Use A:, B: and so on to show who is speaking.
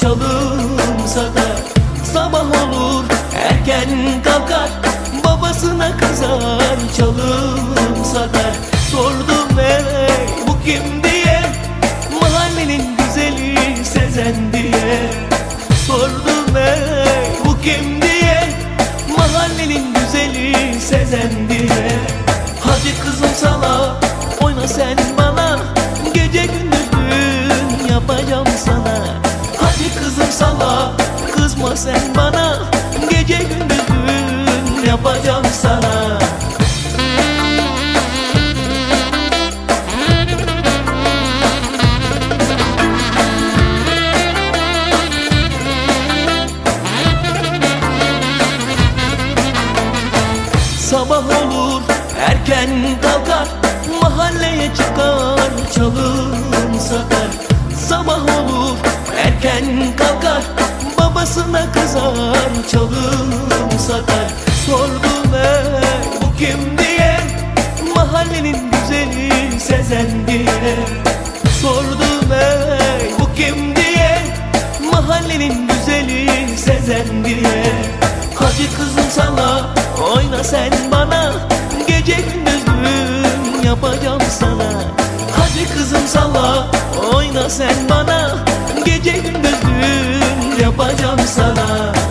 A: çalım satar Sabah olur erken kalkar Babasına kızar. Çalım satar Sordum ey bu kim diye Mahallenin güzeli Sezen diye. Sordum ey bu kim diye Mahallenin güzeli Sezen Hadi kızım sala kızma sen bana Gece gündüz düğün yapacağım sana. Sabah olur erken kalkar Mahalleye çıkar çalım Babasına kızar çalım satar Sordum ey bu kim diye Mahallenin güzeli Sezen diye. Sordum ey bu kim diye Mahallenin güzeli Sezen diye. Hadi kızım sana oyna sen bana Gece gündüz düğün yapacağım sana. Hadi kızım salla oyna sen bana sana